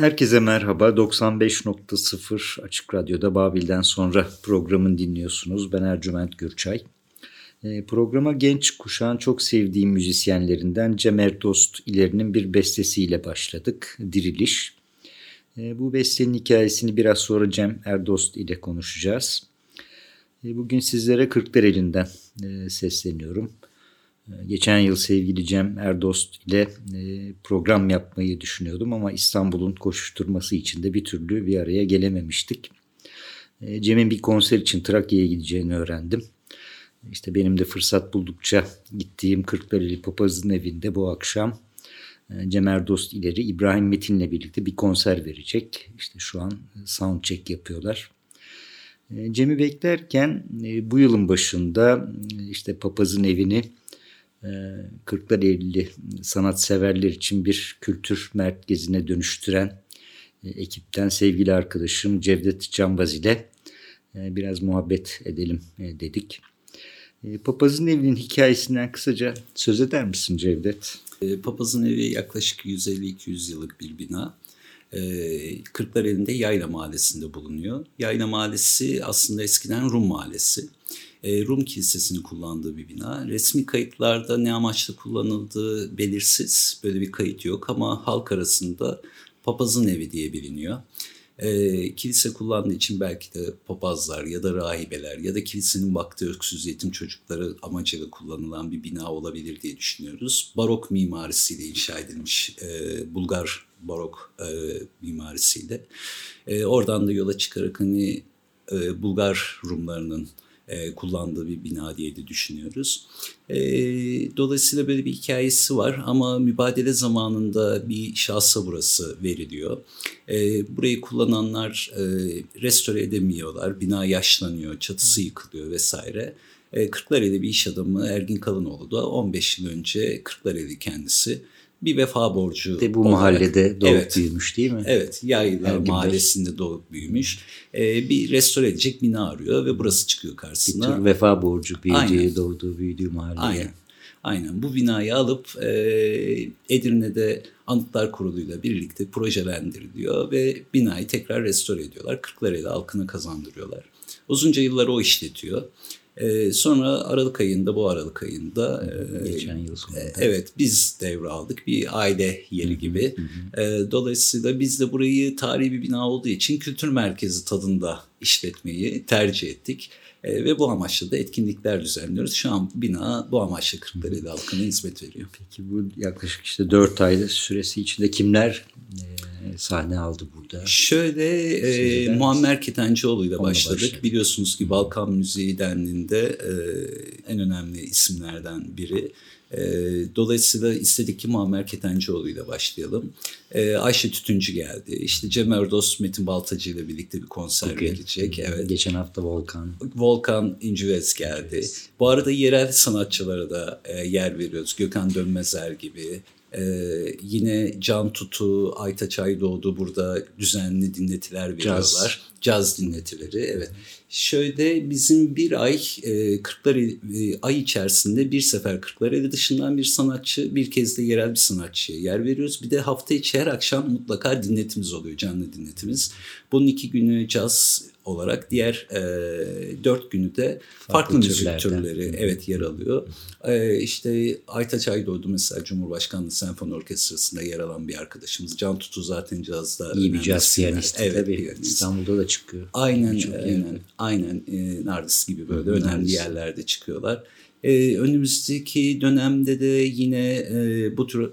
Herkese merhaba. 95.0 Açık Radyo'da Babil'den sonra programın dinliyorsunuz. Ben Ercüment Gürçay. E, programa genç kuşağın çok sevdiğim müzisyenlerinden Cem Erdost ilerinin bir bestesiyle başladık. Diriliş. E, bu bestenin hikayesini biraz sonra Cem Erdost ile konuşacağız. E, bugün sizlere Kırklareli'nden e, sesleniyorum. Geçen yıl sevgili Cem Erdost ile e, program yapmayı düşünüyordum ama İstanbul'un koşuşturması içinde bir türlü bir araya gelememiştik. E, Cem'in bir konser için Trakya'ya gideceğini öğrendim. İşte benim de fırsat buldukça gittiğim Kırklareli Papaz'ın evinde bu akşam e, Cem Erdost ileri İbrahim Metin'le birlikte bir konser verecek. İşte şu an sound check yapıyorlar. Cem'i beklerken bu yılın başında işte papazın evini Kırklareli sanatseverler için bir kültür merkezine dönüştüren ekipten sevgili arkadaşım Cevdet Canbaz ile biraz muhabbet edelim dedik. Papazın evinin hikayesinden kısaca söz eder misin Cevdet? Papazın evi yaklaşık 150-200 yıllık bir bina. Kırklareli'nde Yayla Mahallesi'nde bulunuyor. Yayla Mahallesi aslında eskiden Rum Mahallesi. Rum Kilisesi'nin kullandığı bir bina. Resmi kayıtlarda ne amaçla kullanıldığı belirsiz. Böyle bir kayıt yok ama halk arasında papazın evi diye biliniyor. E, kilise kullandığı için belki de papazlar ya da rahibeler ya da kilisenin baktığı öksüz yetim çocukları amacıyla kullanılan bir bina olabilir diye düşünüyoruz. Barok mimarisiyle inşa edilmiş e, Bulgar barok e, mimarisiyle. E, oradan da yola çıkarak hani e, Bulgar Rumlarının e, kullandığı bir bina diye de düşünüyoruz. E, dolayısıyla böyle bir hikayesi var ama mübadele zamanında bir şahsa burası veriliyor. E, burayı kullananlar e, restore edemiyorlar, bina yaşlanıyor, çatısı yıkılıyor vesaire. E, Kırklareli bir iş adamı Ergin Kalınoğlu da 15 yıl önce Kırklareli kendisi bir vefa borcu De bu olarak, mahallede doğup evet, büyümüş değil mi? Evet, Yaylar Mahallesi'nde doğup büyümüş. Ee, bir restore edecek bina arıyor ve burası çıkıyor karşısına. Bir tür vefa borcu büyüdüğü, doğduğu, büyüdüğü mahalleye. Aynen. Aynen bu binayı alıp e, Edirne'de Anıtlar Kurulu'yla birlikte projelendiriliyor ve binayı tekrar restore ediyorlar. Kırklareli halkına kazandırıyorlar. Uzunca yıllar o işletiyor. Ee, sonra Aralık ayında, bu Aralık ayında geçen yıl sonunda. E, evet biz devraldık bir aile yeri gibi. Hı hı. E, dolayısıyla biz de burayı tarihi bir bina olduğu için kültür merkezi tadında işletmeyi tercih ettik. E, ve bu amaçla da etkinlikler düzenliyoruz. Şu an bina bu amaçla Kırklareli halkına hizmet veriyor. Peki bu yaklaşık işte 4 aylık süresi içinde kimler e, sahne aldı burada? Şöyle e, Muammer Ketencoğlu ile başladık. Başladı. Biliyorsunuz ki Balkan Müziği dendiğinde e, en önemli isimlerden biri. E, dolayısıyla istedik ki Muammer Ketencoğlu ile başlayalım. E, Ayşe Tütüncü geldi. İşte Cem Erdos, Metin Baltacı ile birlikte bir konser Bugün, verecek. Evet. Geçen hafta Volkan. Volkan İncüvez geldi. İncüvez. Bu arada yerel sanatçılara da e, yer veriyoruz. Gökhan Dönmezer gibi. Ee, yine Can Tutu, Aytaç Aydoğdu burada düzenli dinletiler veriyorlar. Caz, Caz dinletileri evet. Şöyle bizim bir ay e, Kırklareli e, ay içerisinde bir sefer Kırklareli dışından bir sanatçı bir kez de yerel bir sanatçıya yer veriyoruz. Bir de hafta içi her akşam mutlaka dinletimiz oluyor canlı dinletimiz. Bunun iki günü caz olarak diğer e, dört günü de farklı, farklı müzik türleri evet yer alıyor. E, işte Aytaç Aydoğdu mesela Cumhurbaşkanlığı Senfoni Orkestrası'nda yer alan bir arkadaşımız. Can Tutu zaten cazda. İyi bir caz piyanisti evet, tabii. Piyanist. İstanbul'da da çıkıyor. Aynen Çok aynen, aynen e, Nardis gibi böyle Hı, önemli Nardis. yerlerde çıkıyorlar. Ee, önümüzdeki dönemde de yine e, bu tür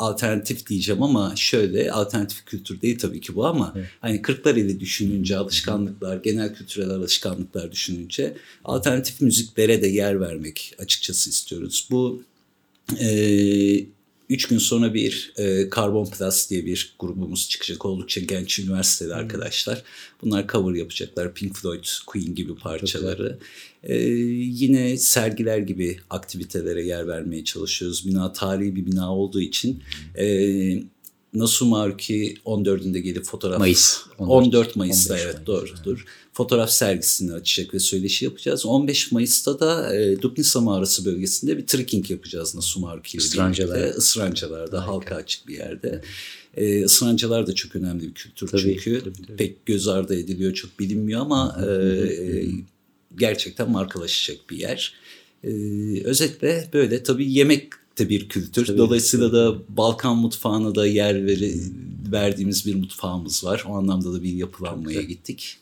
alternatif diyeceğim ama şöyle alternatif kültür değil tabii ki bu ama evet. hani Kırklareli düşününce alışkanlıklar, genel kültürel alışkanlıklar düşününce alternatif müziklere de yer vermek açıkçası istiyoruz. Bu e, Üç gün sonra bir e, Carbon Plus diye bir grubumuz çıkacak. Oldukça genç üniversiteli arkadaşlar. Bunlar cover yapacaklar. Pink Floyd, Queen gibi parçaları. E, yine sergiler gibi aktivitelere yer vermeye çalışıyoruz. Bina tarihi bir bina olduğu için... E, Nasumarki 14'ünde gelip fotoğraf Mayıs 14, 14 Mayıs'ta 15 evet Mayıs, doğrudur. Evet. Fotoğraf sergisini açacak ve söyleşi yapacağız. 15 Mayıs'ta da e, Dubnisa Mağarası bölgesinde bir trekking yapacağız Nasumarki ile Israncalar. birlikte. Israncalar'da halka açık bir yerde. E, Israncalar da çok önemli bir kültür tabii, çünkü tabii, tabii. pek göz ardı ediliyor, çok bilinmiyor ama e, e, gerçekten markalaşacak bir yer. E, özetle böyle tabii yemek de bir kültür. Tabii, Dolayısıyla tabii. da Balkan mutfağına da yer veri, verdiğimiz bir mutfağımız var. O anlamda da bir yapılanmaya gittik.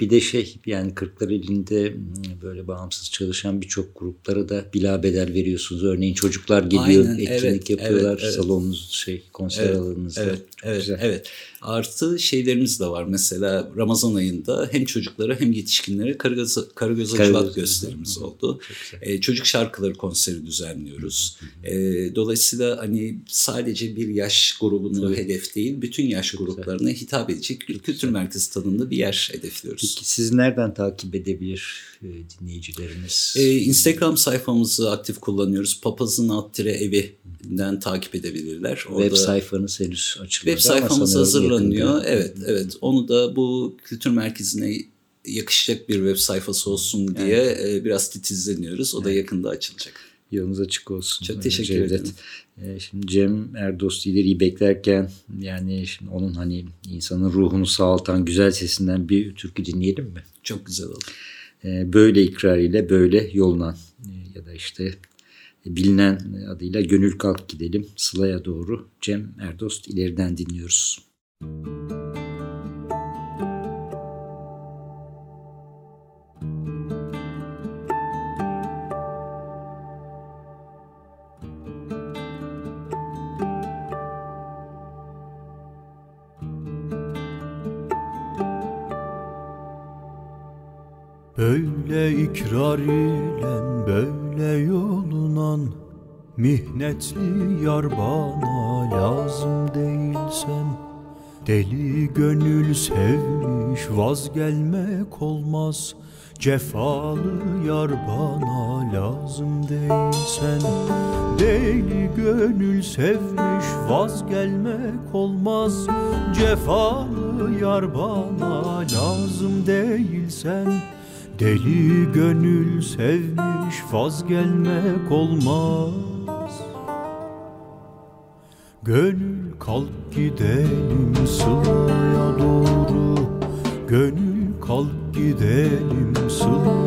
Bir de şey yani Kırklar elinde hmm, böyle bağımsız çalışan birçok gruplara da bilabedel veriyorsunuz. Örneğin çocuklar geliyor, Aynen, etkinlik evet, yapıyorlar. evet, evet. Salonunuz şey konser Evet, alanınızda. Evet, Çok evet, güzel. evet. Artı şeylerimiz de var. Mesela Ramazan ayında hem çocuklara hem yetişkinlere Karagöz, Karagöz Acıvat gösterimiz oldu. Ee, çocuk şarkıları konseri düzenliyoruz. Ee, dolayısıyla hani sadece bir yaş grubunu Tabii. hedef değil, bütün yaş gruplarına hitap edecek bir kültür merkezi tadında bir yer hedefliyoruz. Peki siz nereden takip edebilir e, dinleyicilerimiz? Ee, Instagram sayfamızı aktif kullanıyoruz. Papazın alt evinden takip edebilirler. Web sayfanız henüz açılmadı Web sayfamız sanıyorum hazırlanıyor. Evet, evet. Onu da bu kültür merkezine yakışacak bir web sayfası olsun diye e, biraz titizleniyoruz. O da yakında açılacak. Yolunuz açık olsun. Çok e, teşekkür Cevdet. ederim. E, Şimdi Cem Erdost ileriyi beklerken yani şimdi onun hani insanın ruhunu sağaltan güzel sesinden bir türkü dinleyelim mi? Çok güzel oldu. E, Böyle ikrar ile böyle yolunan e, ya da işte bilinen adıyla Gönül Kalk Gidelim Sıla'ya doğru Cem Erdost ileriden dinliyoruz. Böyle ikrar ile böyle yolunan Mihnetli yar bana lazım değilsen Deli gönül sevmiş vazgelmek olmaz. Cefalı yar bana lazım değilsen. Deli gönül sevmiş vazgelmek olmaz. Cefalı yar bana lazım değilsen. Deli gönül sevmiş vazgelmek olmaz. Gönül kalk gidelim sılaya doğru. Gönül kalk gidelim sılaya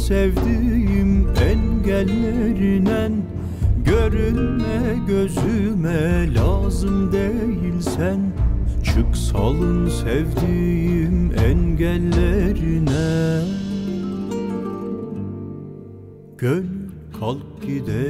sevdiğim engellerinen Görünme gözüme lazım değilsen Çık salın sevdiğim engellerine Gönül kalk gidelim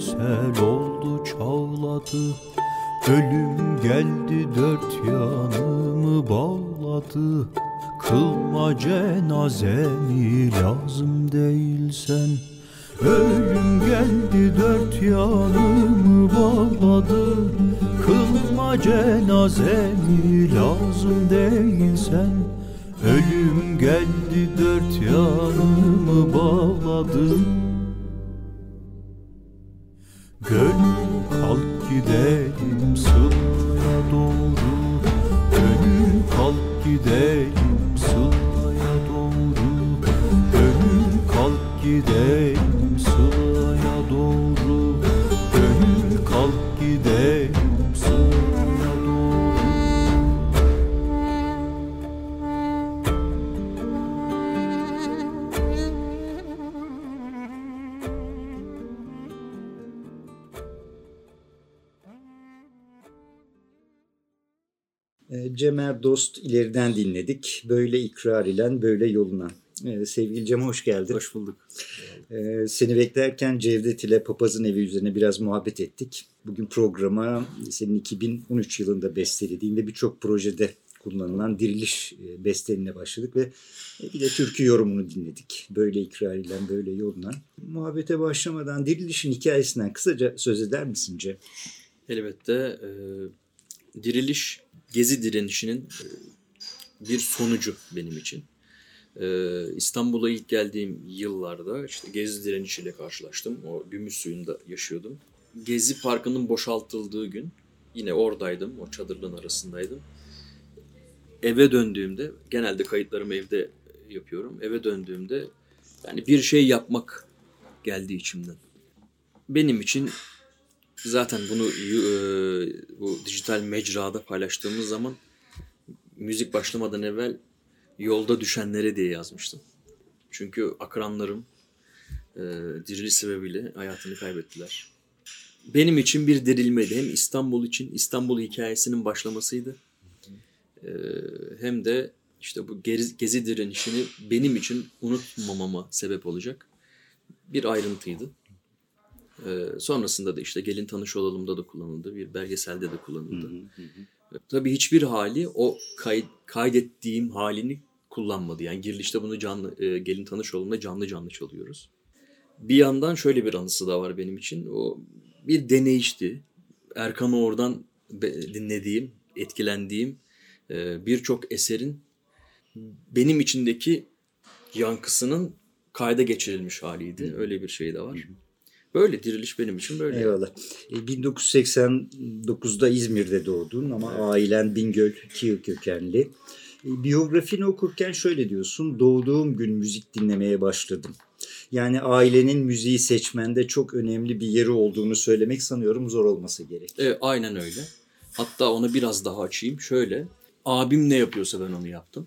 sel oldu çağladı. Ölüm geldi dört yanımı bağladı. Kılma cenazemi ileriden dinledik. Böyle ikrar ilen böyle yoluna. E, sevgili Cem hoş geldin. Hoş bulduk. E, seni beklerken Cevdet ile Papaz'ın evi üzerine biraz muhabbet ettik. Bugün programa senin 2013 yılında bestelediğin ve birçok projede kullanılan diriliş e, bestelerine başladık ve e, bir de türkü yorumunu dinledik. Böyle ikrar ilen böyle yoluna. Muhabbete başlamadan dirilişin hikayesinden kısaca söz eder misin Cem? Elbette e, diriliş, gezi direnişinin e, bir sonucu benim için. E, İstanbul'a ilk geldiğim yıllarda işte gezi direnişiyle karşılaştım. O gümüş suyunda yaşıyordum. Gezi Parkı'nın boşaltıldığı gün yine oradaydım, o çadırların arasındaydım. Eve döndüğümde, genelde kayıtlarımı evde yapıyorum. Eve döndüğümde yani bir şey yapmak geldi içimden. Benim için zaten bunu e, bu dijital mecrada paylaştığımız zaman müzik başlamadan evvel yolda düşenlere diye yazmıştım. Çünkü akranlarım e, diriliş sebebiyle hayatını kaybettiler. Benim için bir dirilmedi. Hem İstanbul için İstanbul hikayesinin başlamasıydı. E, hem de işte bu gezi, gezi direnişini benim için unutmamama sebep olacak bir ayrıntıydı. Ee, sonrasında da işte Gelin Tanış Olalım'da da kullanıldı. Bir belgeselde de kullanıldı. Tabii hiçbir hali o kay- kaydettiğim halini kullanmadı. Yani girilişte bunu canlı e, Gelin Tanış Olalım'da canlı canlı çalıyoruz. Bir yandan şöyle bir anısı da var benim için. O bir deneyişti. Erkan oradan dinlediğim, etkilendiğim e, birçok eserin benim içindeki yankısının kayda geçirilmiş haliydi. Öyle bir şey de var. Böyle diriliş benim için böyle. Eyvallah. E, 1989'da İzmir'de doğdun ama ailen Bingöl Kiğ kökenli. E, biyografini okurken şöyle diyorsun. Doğduğum gün müzik dinlemeye başladım. Yani ailenin müziği seçmende çok önemli bir yeri olduğunu söylemek sanıyorum zor olması gerek. Evet, aynen öyle. Hatta onu biraz daha açayım. Şöyle, abim ne yapıyorsa ben onu yaptım.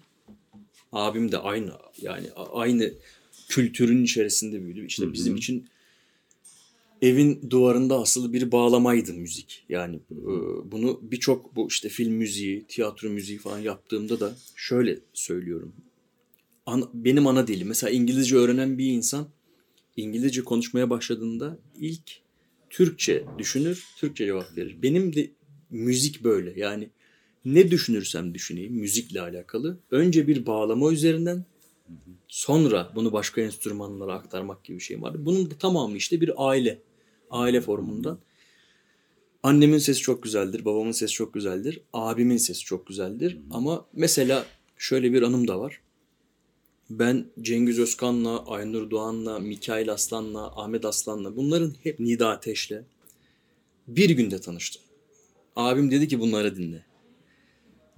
Abim de aynı yani aynı kültürün içerisinde büyüdü. İşte bizim için evin duvarında asılı bir bağlamaydı müzik. Yani e, bunu birçok bu işte film müziği, tiyatro müziği falan yaptığımda da şöyle söylüyorum. An, benim ana dilim. Mesela İngilizce öğrenen bir insan İngilizce konuşmaya başladığında ilk Türkçe düşünür, Türkçe cevap verir. Benim de müzik böyle. Yani ne düşünürsem düşüneyim müzikle alakalı. Önce bir bağlama üzerinden sonra bunu başka enstrümanlara aktarmak gibi bir şey var. Bunun tamamı işte bir aile. Aile formundan. Annemin sesi çok güzeldir, babamın sesi çok güzeldir, abimin sesi çok güzeldir. Ama mesela şöyle bir anım da var. Ben Cengiz Özkan'la, Aynur Doğan'la, Mikail Aslan'la, Ahmet Aslan'la bunların hep Nida Ateş'le bir günde tanıştım. Abim dedi ki bunları dinle.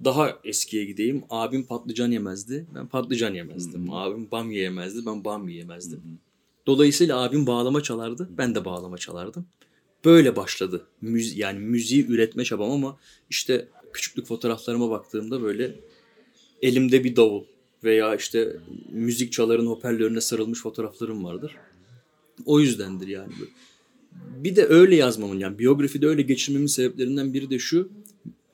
Daha eskiye gideyim. Abim patlıcan yemezdi. Ben patlıcan yemezdim. Abim bamya yemezdi. Ben bamya yemezdim. Dolayısıyla abim bağlama çalardı. Ben de bağlama çalardım. Böyle başladı. Müzi yani müziği üretme çabam ama işte küçüklük fotoğraflarıma baktığımda böyle elimde bir davul veya işte müzik çaların hoparlörüne sarılmış fotoğraflarım vardır. O yüzdendir yani. Bir de öyle yazmamın yani biyografide öyle geçirmemin sebeplerinden biri de şu.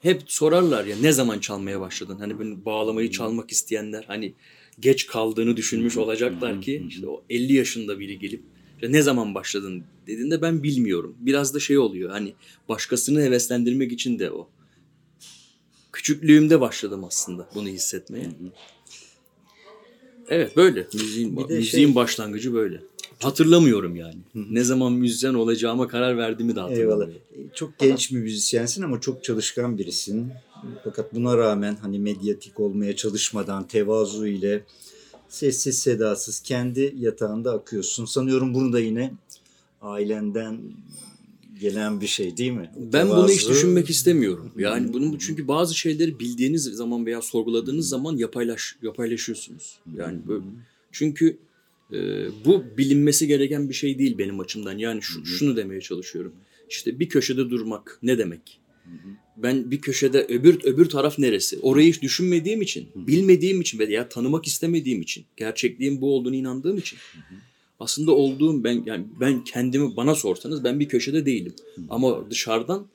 Hep sorarlar ya ne zaman çalmaya başladın? Hani böyle bağlamayı çalmak isteyenler hani geç kaldığını düşünmüş olacaklar ki işte o 50 yaşında biri gelip işte ne zaman başladın dediğinde ben bilmiyorum. Biraz da şey oluyor hani başkasını heveslendirmek için de o. Küçüklüğümde başladım aslında bunu hissetmeye. Evet böyle. Müziğin, müziğin şey- başlangıcı böyle. Hatırlamıyorum yani. Ne zaman müzisyen olacağıma karar verdiğimi de Eyvallah. hatırlamıyorum. E, Çok genç bir müzisyensin ama çok çalışkan birisin. Fakat buna rağmen hani medyatik olmaya çalışmadan tevazu ile sessiz sedasız kendi yatağında akıyorsun. Sanıyorum bunu da yine ailenden gelen bir şey değil mi? Ben bunu hiç düşünmek istemiyorum. Yani bunun çünkü bazı şeyleri bildiğiniz zaman veya sorguladığınız zaman yapaylaş yapaylaşıyorsunuz. Yani böyle, çünkü e, bu bilinmesi gereken bir şey değil benim açımdan. Yani şu, şunu demeye çalışıyorum. İşte bir köşede durmak ne demek? Ben bir köşede öbür öbür taraf neresi? Orayı hiç düşünmediğim için, bilmediğim için veya tanımak istemediğim için, gerçekliğin bu olduğunu inandığım için. Aslında olduğum ben yani ben kendimi bana sorsanız ben bir köşede değilim. Ama dışarıdan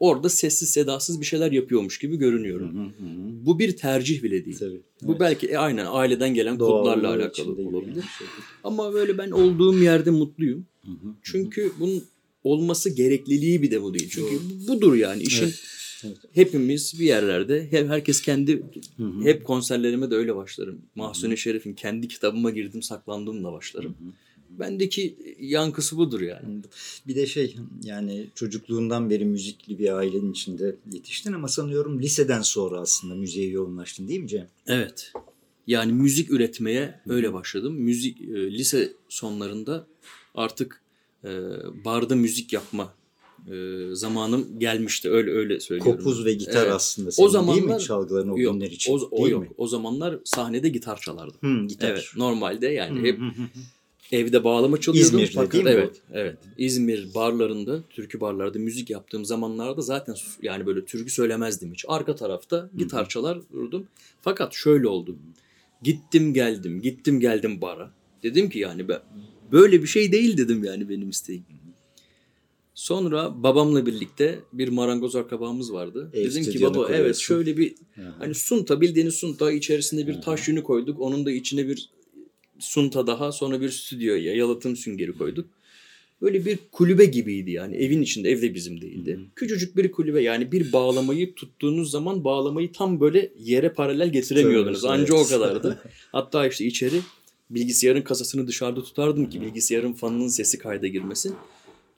orada sessiz sedasız bir şeyler yapıyormuş gibi görünüyorum. Bu bir tercih bile değil. Tabii. Bu belki e, aynen aileden gelen Doğallığı kodlarla alakalı olabilir. şey. Ama böyle ben olduğum yerde mutluyum. Çünkü bunun olması gerekliliği bir de bu değil. Çünkü budur yani işin. Hepimiz bir yerlerde hep herkes kendi hep konserlerime de öyle başlarım. Mahsuni Şerif'in kendi kitabıma girdim saklandığımla başlarım. Bendeki yankısı budur yani. Bir de şey yani çocukluğundan beri müzikli bir ailenin içinde yetiştin ama sanıyorum liseden sonra aslında müziğe yoğunlaştın değil mi Cem? Evet. Yani müzik üretmeye öyle başladım. Müzik e, lise sonlarında artık e, barda müzik yapma e, zamanım gelmişti. Öyle öyle söylüyorum. Kopuz ve gitar Evet. aslında senin O zamanlar değil mi çalgıların o yok, günler için? O, o değil yok. mi? O zamanlar sahnede gitar çalardım. Hı, gitar. Evet. Normalde yani hep. Evde bağlama çalıyordum. İzmir'de fakat, değil mi? Evet. Evet. İzmir barlarında, türkü barlarda müzik yaptığım zamanlarda zaten yani böyle türkü söylemezdim hiç. Arka tarafta gitar çalar durdum. Fakat şöyle oldu. Gittim geldim, gittim geldim bara. Dedim ki yani ben böyle bir şey değil dedim yani benim isteğim. Sonra babamla birlikte bir marangoz akrabamız vardı. Ev Dedim ki baba evet kuruyorsun." şöyle bir Aha. hani sunta bildiğiniz sunta içerisinde bir taş yünü koyduk. Onun da içine bir sunta daha sonra bir stüdyoya yalıtım süngeri koyduk. Böyle bir kulübe gibiydi yani evin içinde evde bizim değildi. Küçücük bir kulübe yani bir bağlamayı tuttuğunuz zaman bağlamayı tam böyle yere paralel getiremiyordunuz. Tabii, Anca evet. o kadardı. Hatta işte içeri bilgisayarın kasasını dışarıda tutardım ki bilgisayarın fanının sesi kayda girmesin.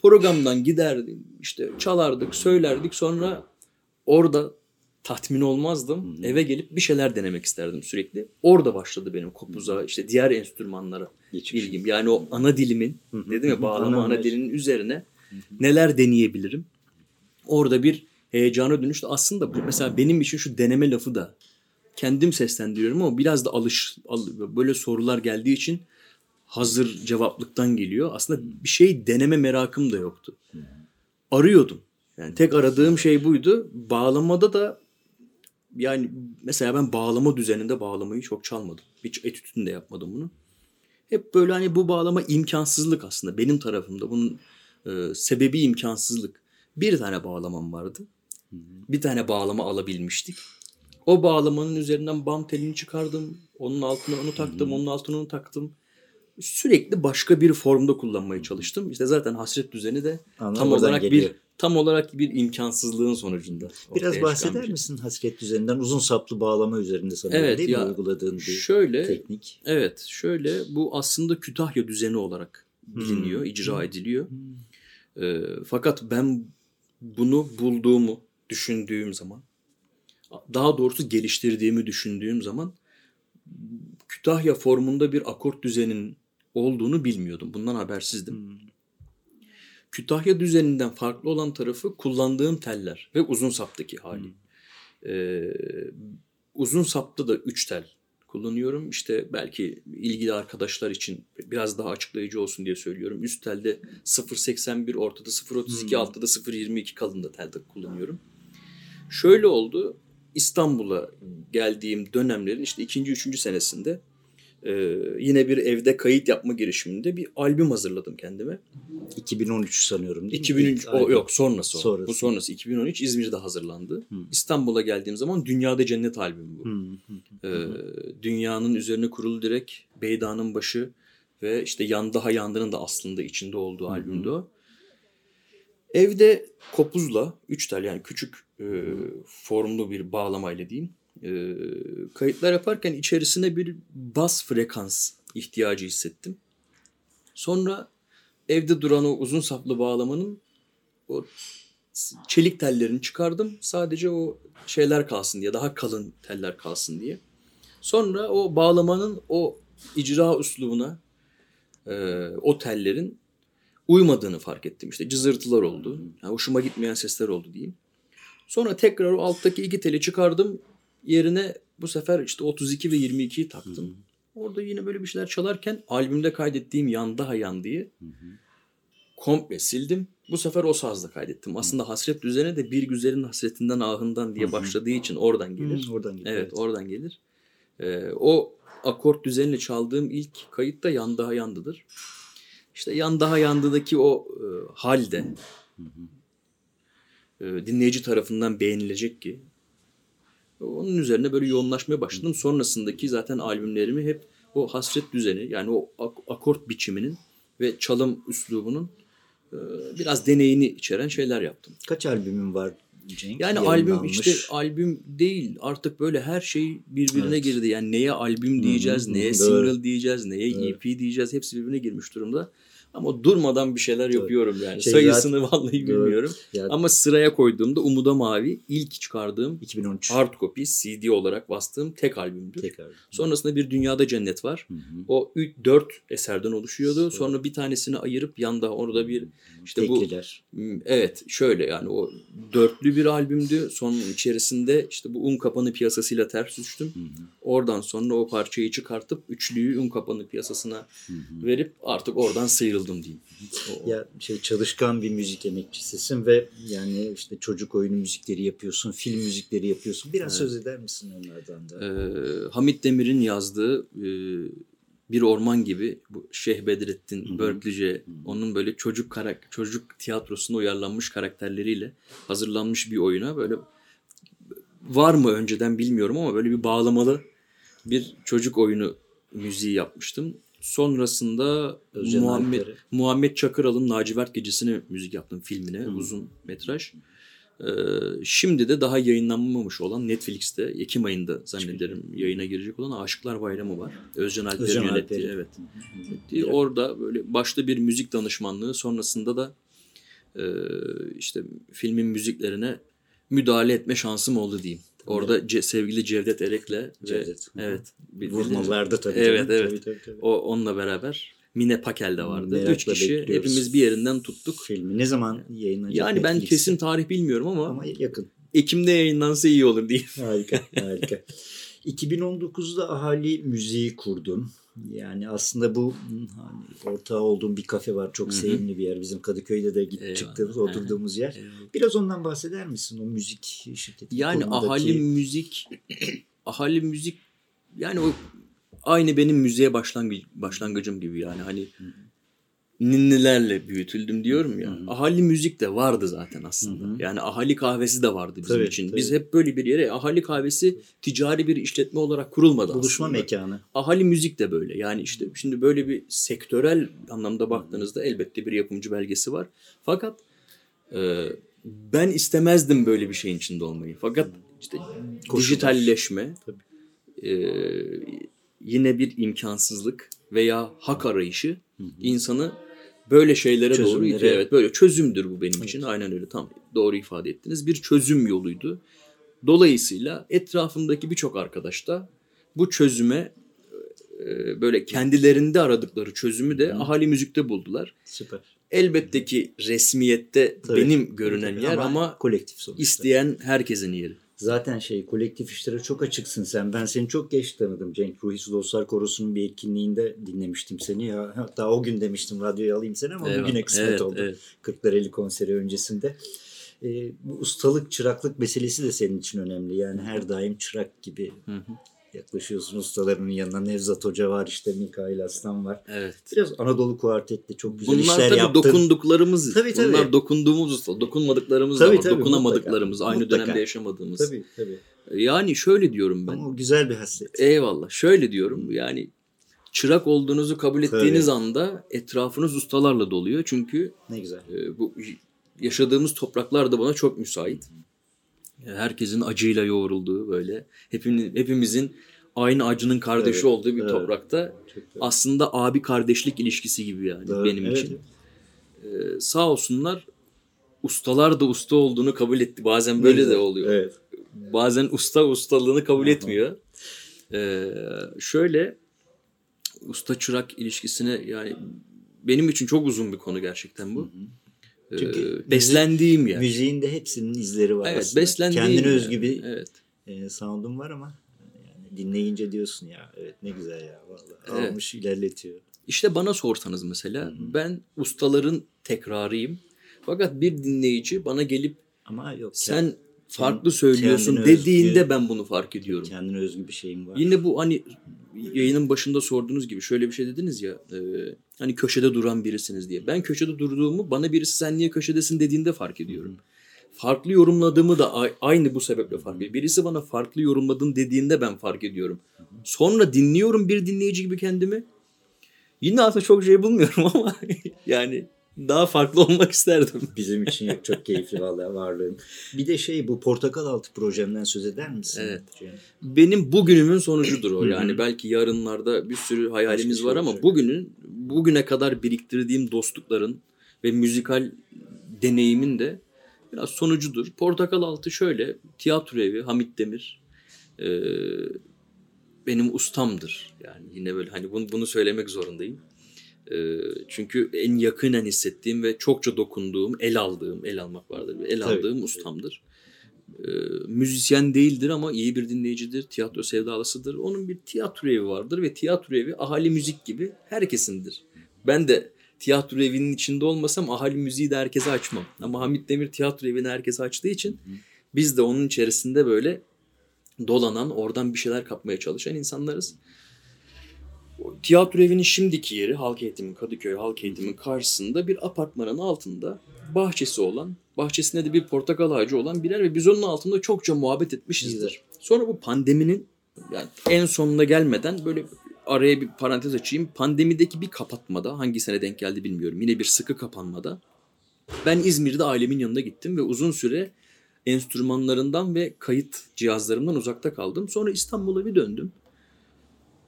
Programdan giderdim işte çalardık söylerdik sonra orada tatmin olmazdım. Eve gelip bir şeyler denemek isterdim sürekli. Orada başladı benim kopuza işte diğer enstrümanlara Geçmiş. ilgim. Yani o ana dilimin dedim ya bağlama Ana- dilinin üzerine neler deneyebilirim. Orada bir heyecana dönüştü. Aslında bu mesela benim için şu deneme lafı da kendim seslendiriyorum ama biraz da alış al- böyle sorular geldiği için hazır cevaplıktan geliyor. Aslında bir şey deneme merakım da yoktu. Arıyordum. Yani tek aradığım şey buydu. Bağlamada da yani mesela ben bağlama düzeninde bağlamayı çok çalmadım. Hiç etütünü de yapmadım bunu. Hep böyle hani bu bağlama imkansızlık aslında benim tarafımda. Bunun e, sebebi imkansızlık. Bir tane bağlamam vardı. Bir tane bağlama alabilmiştik. O bağlamanın üzerinden bam telini çıkardım. Onun altına onu taktım, onun altına onu taktım. Sürekli başka bir formda kullanmaya çalıştım. İşte zaten hasret düzeni de Anladım, tam olarak geliyor. bir tam olarak bir imkansızlığın sonucunda. Biraz bahseder şey. misin hasret düzeninden uzun saplı bağlama üzerinde sanıyorum Evet, değil mi ya uyguladığın bir Şöyle teknik? Evet, şöyle bu aslında Kütahya düzeni olarak biliniyor, icra ediliyor. Ee, fakat ben bunu bulduğumu düşündüğüm zaman, daha doğrusu geliştirdiğimi düşündüğüm zaman Kütahya formunda bir akort düzeninin olduğunu bilmiyordum. Bundan habersizdim. Kütahya düzeninden farklı olan tarafı kullandığım teller ve uzun saptaki hali. Ee, uzun sapta da 3 tel kullanıyorum. İşte belki ilgili arkadaşlar için biraz daha açıklayıcı olsun diye söylüyorum. Üst telde 0.81 ortada 0.32 altta da 0.22 kalında telde kullanıyorum. Şöyle oldu. İstanbul'a geldiğim dönemlerin işte ikinci, üçüncü senesinde e, yine bir evde kayıt yapma girişiminde bir albüm hazırladım kendime. 2013 sanıyorum değil mi? 2003 İlk o yok sonrası o. Sonrası. Bu sonrası 2013 İzmir'de hazırlandı. İstanbul'a geldiğim zaman Dünyada Cennet albümü bu. Hı. Ee, dünyanın üzerine kurulu direkt Beyda'nın başı ve işte Yan Daha Yandı'nın da aslında içinde olduğu albümdü o. Evde kopuzla, üç tel yani küçük e, formlu bir bağlamayla diyeyim. E, kayıtlar yaparken içerisine bir bas frekans ihtiyacı hissettim. Sonra evde duran o uzun saplı bağlamanın o çelik tellerini çıkardım. Sadece o şeyler kalsın diye, daha kalın teller kalsın diye. Sonra o bağlamanın o icra üslubuna, e, o tellerin uymadığını fark ettim. İşte cızırtılar oldu. Yani hoşuma gitmeyen sesler oldu diyeyim. Sonra tekrar o alttaki iki teli çıkardım. Yerine bu sefer işte 32 ve 22'yi taktım. Orada yine böyle bir şeyler çalarken albümde kaydettiğim Yan Daha Yandı'yı komple sildim. Bu sefer o sazla kaydettim. Aslında hasret düzene de bir güzelin hasretinden ahından diye başladığı için oradan gelir. Hı, oradan geliyor, Evet, evet. oradan gelir. Ee, o akort düzenle çaldığım ilk kayıt da Yan Daha Yandı'dır. İşte Yan Daha Yandı'daki o e, halde e, dinleyici tarafından beğenilecek ki onun üzerine böyle yoğunlaşmaya başladım. Sonrasındaki zaten albümlerimi hep o hasret düzeni yani o ak- akort biçiminin ve çalım üslubunun e, biraz deneyini içeren şeyler yaptım. Kaç albümün var Cenk? Yani albüm Yayınlanmış. işte albüm değil artık böyle her şey birbirine Evet. girdi. Yani neye albüm diyeceğiz, hı, neye doğru. single diyeceğiz, neye Evet. EP diyeceğiz hepsi birbirine girmiş durumda. Ama durmadan bir şeyler yapıyorum yani. Şey Sayısını vallahi bilmiyorum. Ya, Ama sıraya koyduğumda Umuda Mavi ilk çıkardığım 2013 hard copy CD olarak bastığım tek albümdür. tekrar. Sonrasında bir Dünyada Cennet var. Hı hı. O 4 eserden oluşuyordu. Sonra bir tanesini ayırıp yanda orada bir işte bu Tekliler. Hmm, Evet şöyle yani o dörtlü bir albümdü. Son içerisinde işte bu un kapanı piyasasıyla ters düştüm. Oradan sonra o parçayı çıkartıp üçlüyü un kapanı piyasasına verip artık oradan sıyrıldım diyeyim. O- Ya şey çalışkan bir müzik emekçisisin ve yani işte çocuk oyunu müzikleri yapıyorsun, film müzikleri yapıyorsun. Biraz söz eder misin onlardan da? Ee, Hamit Demir'in yazdığı e, Bir Orman gibi bu Şeyh Bedrettin Börklüce onun böyle çocuk karak çocuk tiyatrosuna uyarlanmış karakterleriyle hazırlanmış bir oyuna böyle var mı önceden bilmiyorum ama böyle bir bağlamalı bir çocuk oyunu müziği yapmıştım. Sonrasında Özcan Muhammed Alper'e. Muhammed Çakıral'ın Lacivert Gecesi'ne müzik yaptım filmine uzun metraj. Ee, şimdi de daha yayınlanmamış olan Netflix'te Ekim ayında zannederim yayına girecek olan Aşıklar Bayramı var. Özcan Alper'in yönettiği evet. Yönettiği. Orada böyle başta bir müzik danışmanlığı sonrasında da e, işte filmin müziklerine müdahale etme şansım oldu diyeyim. Orada Ce- sevgili Cevdet Erek'le ve Cevdet. evet bir- Vurmalarda tabii. Evet canım. evet. Tabii, tabii, tabii. O onunla beraber Mine Pakel de vardı. Merakla Üç kişi bekliyoruz. hepimiz bir yerinden tuttuk. Filmi ne zaman yayınlanacak? Yani ben Netflix'te? kesin tarih bilmiyorum ama, ama yakın. Ekim'de yayınlansa iyi olur diye. Harika, harika. 2019'da ahali müziği kurdun. Yani aslında bu hani ortağı olduğum bir kafe var. Çok sevimli bir yer. Bizim Kadıköy'de de gidip Eyvallah. çıktığımız, oturduğumuz yer. Eyvallah. Biraz ondan bahseder misin? O müzik şirketi Yani kurumundaki- ahali müzik ahali müzik yani o aynı benim müziğe başlangıç, başlangıcım gibi yani hani ninnilerle büyütüldüm diyorum ya. Ahali müzik de vardı zaten aslında. Yani ahali kahvesi de vardı bizim Tabii, için. tabii. Biz hep böyle bir yere ahali kahvesi ticari bir işletme olarak kurulmadı buluşma aslında. mekanı. Ahali müzik de böyle. Yani işte şimdi böyle bir sektörel anlamda baktığınızda elbette bir yapımcı belgesi var. Fakat e, ben istemezdim böyle bir şeyin içinde olmayı. Fakat işte Koşullar. dijitalleşme Tabii. e, yine bir imkansızlık veya hak arayışı insanı böyle şeylere doğru itiyor. Evet böyle çözümdür bu benim için. Aynen öyle tam doğru ifade ettiniz. Bir çözüm yoluydu. Dolayısıyla etrafımdaki birçok arkadaş da bu çözüme e, böyle kendilerinde aradıkları çözümü de ahali müzikte buldular. Süper. Elbette ki resmiyette Tabii. benim görünen yer ama, kolektif sonuçta. isteyen herkesin yeri. Zaten şey kolektif işlere çok açıksın sen. Ben seni çok geç tanıdım. Cenk Ruhisi Dostlar Korosu'nun bir etkinliğinde dinlemiştim seni. Ya, hatta o gün demiştim radyoya alayım seni ama Eyvallah. bugüne kısmet Evet, oldu. evet. Kırklareli konseri öncesinde. Ee, bu ustalık, çıraklık meselesi de senin için önemli. Yani her daim çırak gibi yaklaşıyorsun ustalarının yanına. Nevzat Hoca var işte Mikail Aslan var. Evet. Biraz Anadolu Kuartet'te çok güzel Bunlar işler tabii yaptın. dokunduklarımız. Tabii, tabii. Bunlar dokunduğumuz usta. Dokunmadıklarımız Tabii, da var. tabii, Dokunamadıklarımız. mutlaka. Aynı Mutlaka. dönemde yaşamadığımız. Tabii tabii. Yani şöyle diyorum ben. Ama o güzel bir hasret. Eyvallah. Şöyle diyorum. Yani çırak olduğunuzu kabul ettiğiniz Tabii. anda etrafınız ustalarla doluyor. Çünkü Ne güzel. e, bu yaşadığımız topraklar da buna çok müsait. Herkesin acıyla yoğrulduğu böyle hepimiz, hepimizin aynı acının kardeşi Evet, olduğu bir evet. toprakta aslında abi kardeşlik ilişkisi gibi yani Doğru. benim Evet, için. Ee, sağ olsunlar ustalar da usta olduğunu kabul etti. Bazen böyle de oluyor. Evet. Bazen usta ustalığını kabul etmiyor. Ee, şöyle usta çırak ilişkisine yani benim için çok uzun bir konu gerçekten bu. Ee, Çünkü beslendiğim yer. Müziğin de hepsinin izleri var Evet, aslında. beslendiğim Kendine yer. özgü bir Evet. e, sound'un var ama yani dinleyince diyorsun ya evet ne güzel ya vallahi Evet. almış ilerletiyor. İşte bana sorsanız mesela ben ustaların tekrarıyım. Fakat bir dinleyici bana gelip Ama yok sen Sen farklı söylüyorsun dediğinde özgü- ben bunu fark ediyorum. kendine özgü bir şeyin var. Yine bu hani yayının başında sorduğunuz gibi şöyle bir şey dediniz ya e, hani köşede duran birisiniz diye. Ben köşede durduğumu bana birisi sen niye köşedesin dediğinde fark ediyorum. Farklı yorumladığımı da aynı bu sebeple fark ediyorum. Birisi bana farklı yorumladın dediğinde ben fark ediyorum. Sonra dinliyorum bir dinleyici gibi kendimi. Yine aslında çok şey bulmuyorum ama yani daha farklı olmak isterdim. Bizim için yok, çok keyifli vallahi varlığın. Bir de şey bu Portakal Altı projemden söz eder misin? Evet. Cem? Benim bugünümün sonucudur o. Yani belki yarınlarda bir sürü hayalimiz şey var ama olacak. bugünün bugüne kadar biriktirdiğim dostlukların ve müzikal deneyimin de biraz sonucudur. Portakal Altı şöyle tiyatro evi Hamit Demir e, benim ustamdır. Yani yine böyle hani bunu, bunu söylemek zorundayım. E, çünkü en yakinen hissettiğim ve çokça dokunduğum, el aldığım, el almak vardır. El Tabii, aldığım ustamdır. E, müzisyen değildir ama iyi bir dinleyicidir. Tiyatro sevdalısıdır. Onun bir tiyatro evi vardır ve tiyatro evi ahali müzik gibi herkesindir. Ben de tiyatro evinin içinde olmasam ahali müziği de herkese açmam. Ama Hamit Demir tiyatro evini herkese açtığı için biz de onun içerisinde böyle dolanan, oradan bir şeyler kapmaya çalışan insanlarız. O Tiyatro evinin şimdiki yeri Halk Eğitim'in, Kadıköy Halk Eğitim'in karşısında bir apartmanın altında bahçesi olan, bahçesinde de bir portakal ağacı olan bir yer ve biz onun altında çokça muhabbet etmişizdir. Sonra bu pandeminin yani en sonuna gelmeden böyle araya bir parantez açayım. Pandemideki bir kapatmada hangi sene denk geldi bilmiyorum. Yine bir sıkı kapanmada. Ben İzmir'de ailemin yanına gittim ve uzun süre enstrümanlarından ve kayıt cihazlarımdan uzakta kaldım. Sonra İstanbul'a bir döndüm.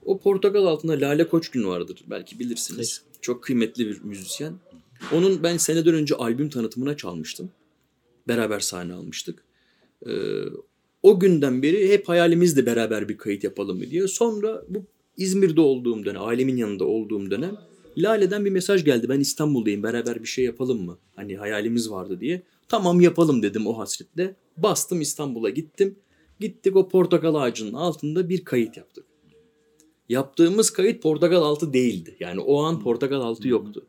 O portakal altında Lale Koçgün vardır. Belki bilirsiniz. Çok kıymetli bir müzisyen. Onun ben seneden önce albüm tanıtımına çalmıştım. Beraber sahne almıştık. Ee, o günden beri hep hayalimizdi beraber bir kayıt yapalım mı diye. Sonra bu İzmir'de olduğum dönem, ailemin yanında olduğum dönem Lale'den bir mesaj geldi. Ben İstanbul'dayım beraber bir şey yapalım mı? Hani hayalimiz vardı diye. Tamam yapalım dedim o hasretle. Bastım İstanbul'a gittim. Gittik o portakal ağacının altında bir kayıt yaptık. Yaptığımız kayıt portakal altı değildi. Yani o an portakal altı yoktu.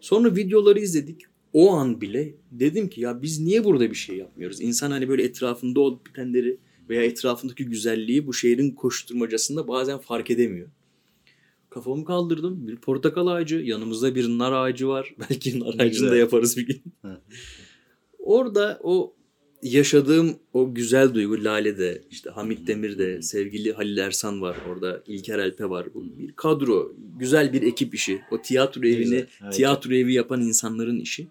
Sonra videoları izledik. O an bile dedim ki ya biz niye burada bir şey yapmıyoruz? İnsan hani böyle etrafında olup bitenleri veya etrafındaki güzelliği bu şehrin koşturmacasında bazen fark edemiyor. Kafamı kaldırdım. Bir portakal ağacı, yanımızda bir nar ağacı var. Belki nar ağacını da yaparız bir gün. Orada o yaşadığım o güzel duygu Lale'de, işte Hamit Demir'de, sevgili Halil Ersan var orada, İlker Alpe var. Bir kadro, güzel bir ekip işi. O tiyatro evini, Güzel, tiyatro evi yapan insanların işi.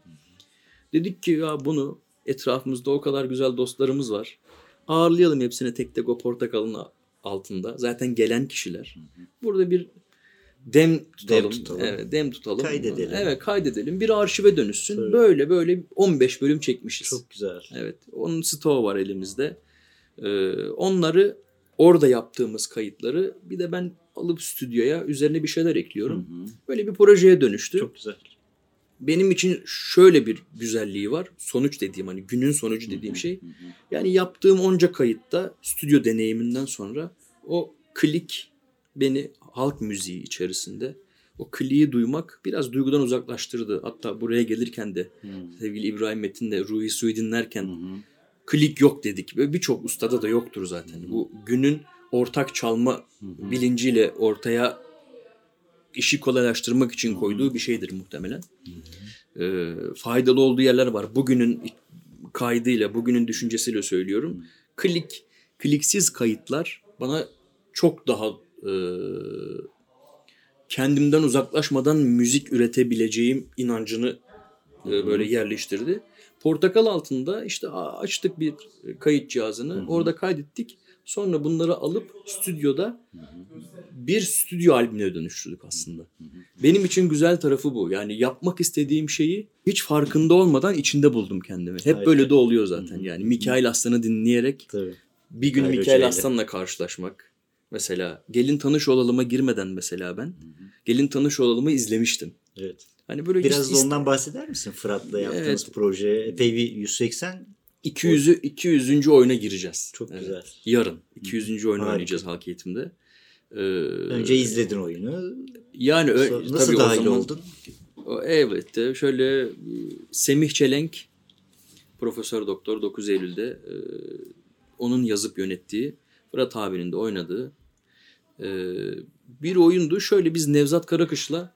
Dedik ki ya bunu etrafımızda o kadar güzel dostlarımız var. Ağırlayalım hepsini tek tek o portakalın altında. Zaten gelen kişiler. Burada bir dem tutalım. tutalım. Evet, dem tutalım. Kaydedelim. Evet, kaydedelim. Bir arşive dönüşsün. Tabii. Böyle böyle 15 bölüm çekmişiz. Çok güzel. Evet. Onun stoğu var elimizde. Ee, onları orada yaptığımız kayıtları bir de ben alıp stüdyoya üzerine bir şeyler ekliyorum. Böyle bir projeye dönüştü. Çok güzel. Benim için şöyle bir güzelliği var. Sonuç dediğim hani günün sonucu dediğim şey. Yani yaptığım onca kayıtta stüdyo deneyiminden sonra o klik beni halk müziği içerisinde o kliği duymak biraz duygudan uzaklaştırdı. Hatta buraya gelirken de sevgili İbrahim Metin de Ruhi Su'yu dinlerken klik yok dedik. Ve birçok ustada da yoktur zaten. Bu günün ortak çalma bilinciyle ortaya işi kolaylaştırmak için koyduğu bir şeydir muhtemelen. Ee, faydalı olduğu yerler var. Bugünün kaydıyla, bugünün düşüncesiyle söylüyorum. Klik, kliksiz kayıtlar bana çok daha e, kendimden uzaklaşmadan müzik üretebileceğim inancını e, böyle yerleştirdi. Portakal altında işte açtık bir kayıt cihazını, orada kaydettik. Sonra bunları alıp stüdyoda bir stüdyo albümüne dönüştürdük aslında. Benim için güzel tarafı bu. Yani yapmak istediğim şeyi hiç farkında olmadan içinde buldum kendimi. Hep Harika. böyle de oluyor zaten. Yani Mikail Aslan'ı dinleyerek Tabii. bir gün Mikail Mikail. Aslan'la karşılaşmak. Mesela Gelin Tanış Olalıma girmeden mesela ben Gelin Tanış Olalıma izlemiştim. Evet. Hani böyle Biraz da ondan bahseder misin? Fırat'la yaptığınız Evet. proje. Epey bir 180 200'ü 200. oyuna gireceğiz. Çok Evet. güzel. Yarın 200. oyunu Harika. oynayacağız halk eğitimde. Ee, Önce izledin oyunu. yani ö- Sonra Nasıl tabii o dahil zaman- oldun? O, Evet de şöyle e, Semih Çelenk Profesör Doktor 9 Eylül'de e, onun yazıp yönettiği Fırat abinin de oynadığı e, bir oyundu. Şöyle biz Nevzat Karakış'la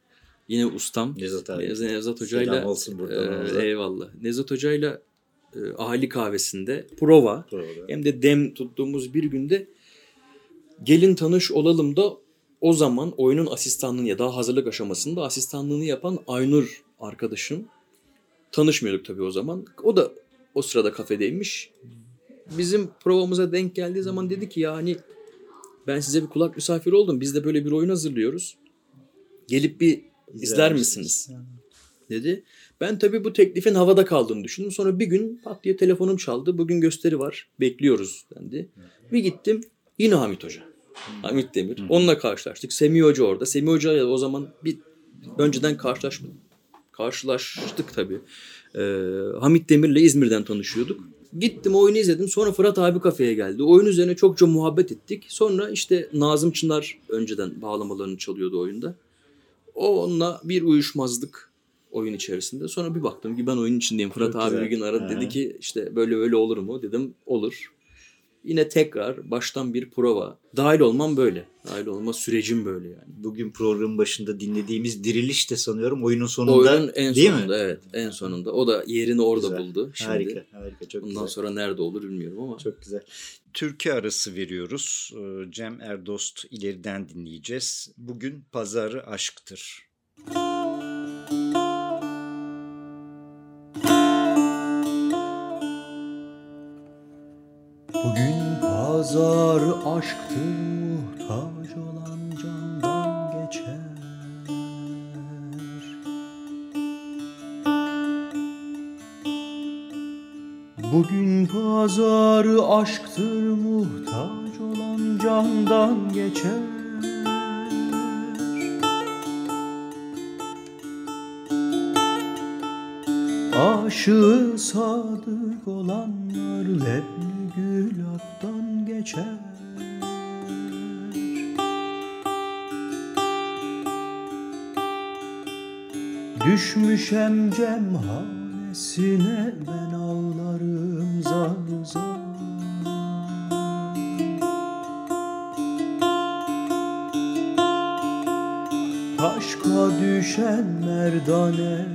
yine ustam Nevzat abi. Nevzat, Nevzat Hoca'yla Selam olsun buradan e, da. eyvallah. Nevzat Hoca'yla e, ahali kahvesinde prova Prova. hem de dem tuttuğumuz bir günde gelin tanış olalım da o zaman oyunun asistanlığını ya daha hazırlık aşamasında asistanlığını yapan Aynur arkadaşım. Tanışmıyorduk tabii o zaman. O da o sırada kafedeymiş. Bizim provamıza denk geldiği zaman dedi ki ya hani ben size bir kulak misafiri oldum. Biz de böyle bir oyun hazırlıyoruz. Gelip bir izler misiniz? dedi. Ben tabii bu teklifin havada kaldığını düşündüm. Sonra bir gün pat diye telefonum çaldı. Bugün gösteri var. Bekliyoruz dendi. Bir gittim. Yine Hamit Hoca. Hamit Demir. Onunla karşılaştık. Semih Hoca orada. Semih Hoca ile o zaman bir önceden karşılaşma, karşılaştık tabii. Ee, Hamit Demir'le İzmir'den tanışıyorduk. Gittim oyunu izledim. Sonra Fırat abi kafeye geldi. Oyun üzerine çokça muhabbet ettik. Sonra işte Nazım Çınar önceden bağlamalarını çalıyordu oyunda. O onunla bir uyuşmazlık oyun içerisinde. Sonra bir baktım ki ben oyunun içindeyim. Fırat Çok abi güzel. bir gün aradı dedi ki işte böyle böyle olur mu? Dedim olur. Yine tekrar baştan bir prova. Dahil olmam böyle. Dahil olma sürecim böyle yani. Bugün programın başında dinlediğimiz diriliş de sanıyorum oyunun sonunda Oyunun en değil sonunda mi? evet en sonunda. O da yerini orada Güzel. buldu. Şimdi Harika, harika. Çok bundan güzel. sonra nerede olur bilmiyorum ama. Çok güzel. Türkiye arası veriyoruz. Ee, Cem Erdost ileriden dinleyeceğiz. Bugün pazarı aşktır. Bugün pazar aşktır muhtaç olan candan geçer. Bugün pazar aşktır muhtaç olan candan geçer. Aşığı sadık olanlar lebli gülaptan geçer. Düşmüşem cemhanesine ben ağlarım zar zar. Taşka düşen merdaneler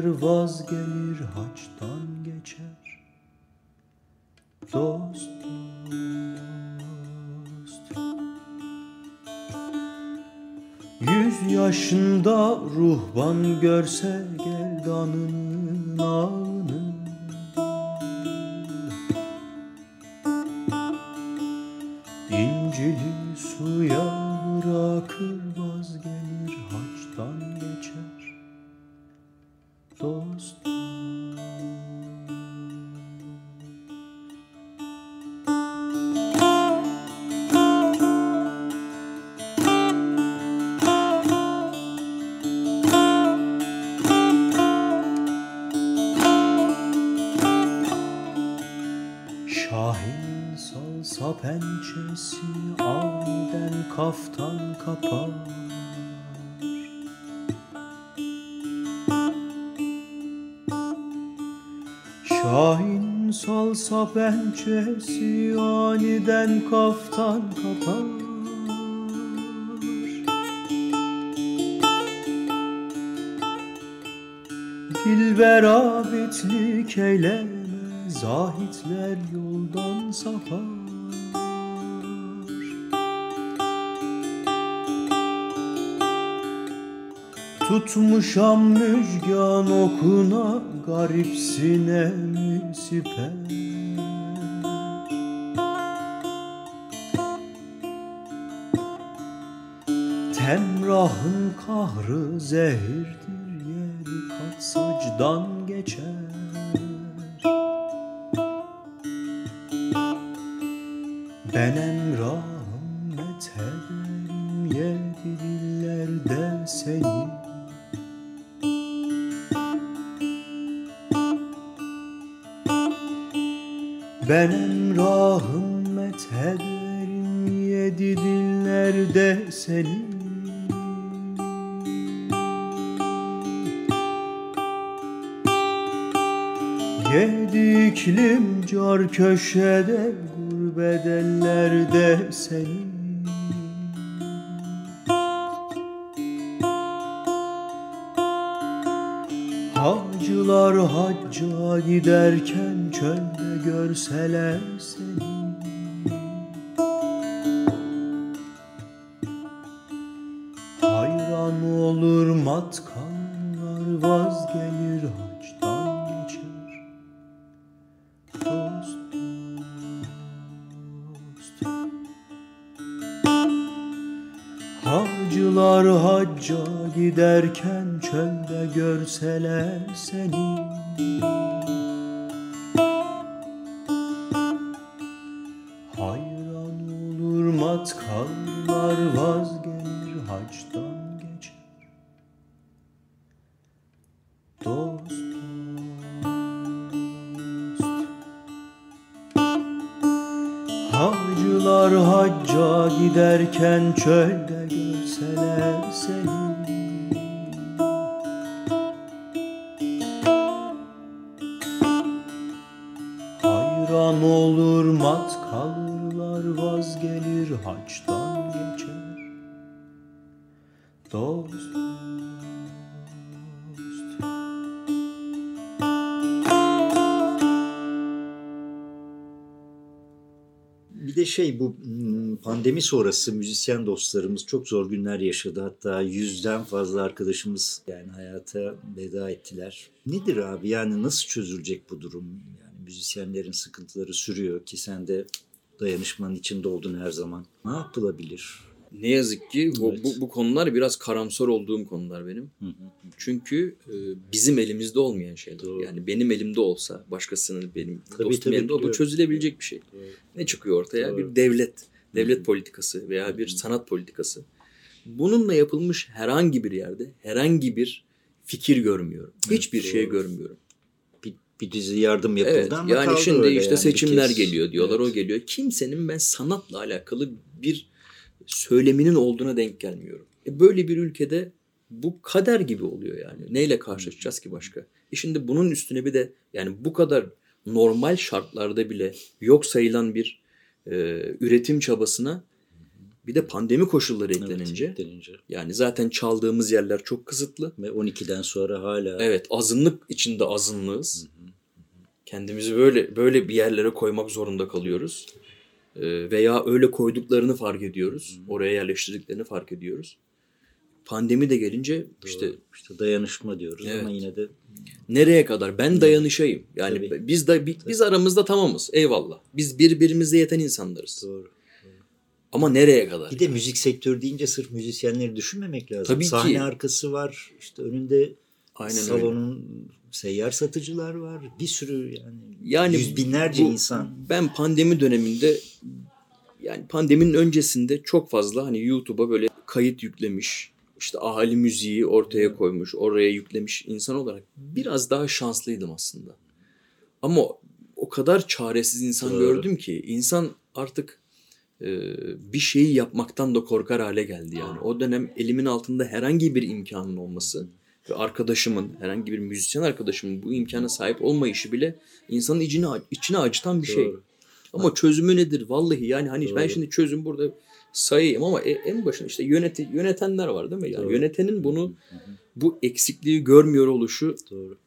bırakır vazgelir haçtan geçer. Dost dost. Yüz yaşında ruhban görse gerdanının ağını İncili suya bırakır pençesi aniden kaftan kapar. Dilber abitlik eyleme Zahitler yoldan sapar. Tutmuşam müjgan okuna Garip sinemi Temrahın kahrı zehirdir Yeri kat sacdan geçer. Ben emrahım methederim Yedi dillerde seni. Ben köşede Gurbet ellerde seni Hacılar hacca giderken çölde görseler seni giderken çölde görseler seni. Hayran olur mat kalırlar vazgelir haçtan geçer. Dost Bir de şey bu pandemi sonrası müzisyen dostlarımız çok zor günler yaşadı. Hatta yüzden fazla arkadaşımız yani hayata veda ettiler. Nedir abi yani nasıl çözülecek bu durum? Yani müzisyenlerin sıkıntıları sürüyor ki sen de dayanışmanın içinde oldun her zaman. Ne yapılabilir? Ne yazık ki bu, Evet. bu, bu konular biraz karamsar olduğum konular benim. Hı hı. Çünkü e, bizim elimizde olmayan şeyler. Doğru. Yani benim elimde olsa, başkasının benim Tabii, dostum tabii, elinde o bu biliyorum. çözülebilecek bir şey. Doğru. Ne çıkıyor ortaya? Doğru. Bir devlet, devlet politikası veya bir sanat politikası. Bununla yapılmış herhangi bir yerde herhangi bir fikir görmüyorum. Hiçbir şey doğru. görmüyorum. Bir, bir dizi yardım yapıldı Evet. ama Yani şimdi işte yani seçimler kez. geliyor diyorlar, Evet. o geliyor. Kimsenin ben sanatla alakalı bir söyleminin olduğuna denk gelmiyorum. E böyle bir ülkede bu kader gibi oluyor yani. Neyle karşılaşacağız ki başka? E şimdi bunun üstüne bir de yani bu kadar normal şartlarda bile yok sayılan bir e, üretim çabasına bir de pandemi koşulları Evet, eklenince eklenince. yani zaten çaldığımız yerler çok kısıtlı. Ve 12'den sonra hala Evet azınlık içinde azınlığız. Kendimizi böyle böyle bir yerlere koymak zorunda kalıyoruz. Ee, veya öyle koyduklarını fark ediyoruz. Oraya yerleştirdiklerini fark ediyoruz. Pandemi de gelince işte işte dayanışma diyoruz Evet. ama yine de nereye kadar ben dayanışayım. Yani Tabii. biz de bi- biz aramızda tamamız. Eyvallah. Biz birbirimize yeten insanlarız. doğru. Ama nereye kadar? Bir de müzik sektörü deyince sırf müzisyenleri düşünmemek lazım. Tabii ki. Sahne arkası var. işte önünde Aynen öyle. salonun seyyar satıcılar var. Bir sürü yani, Yani yüz binlerce bu- insan. Ben pandemi döneminde yani pandeminin öncesinde çok fazla hani YouTube'a böyle kayıt yüklemiş, işte ahali müziği ortaya koymuş, oraya yüklemiş insan olarak biraz daha şanslıydım aslında. Ama o- kadar çaresiz insan Doğru. gördüm ki insan artık e, bir şeyi yapmaktan da korkar hale geldi yani. O dönem elimin altında herhangi bir imkanın olması ve arkadaşımın, herhangi bir müzisyen arkadaşımın bu imkana sahip olmayışı bile insanın içini, içine acıtan bir şey. Doğru. Ama çözümü nedir? Vallahi yani hani ben Doğru. şimdi çözüm burada sayayım ama e- en başında işte yöneti, yönetenler var değil mi? Yani Doğru. yönetenin bunu bu eksikliği görmüyor oluşu Doğru.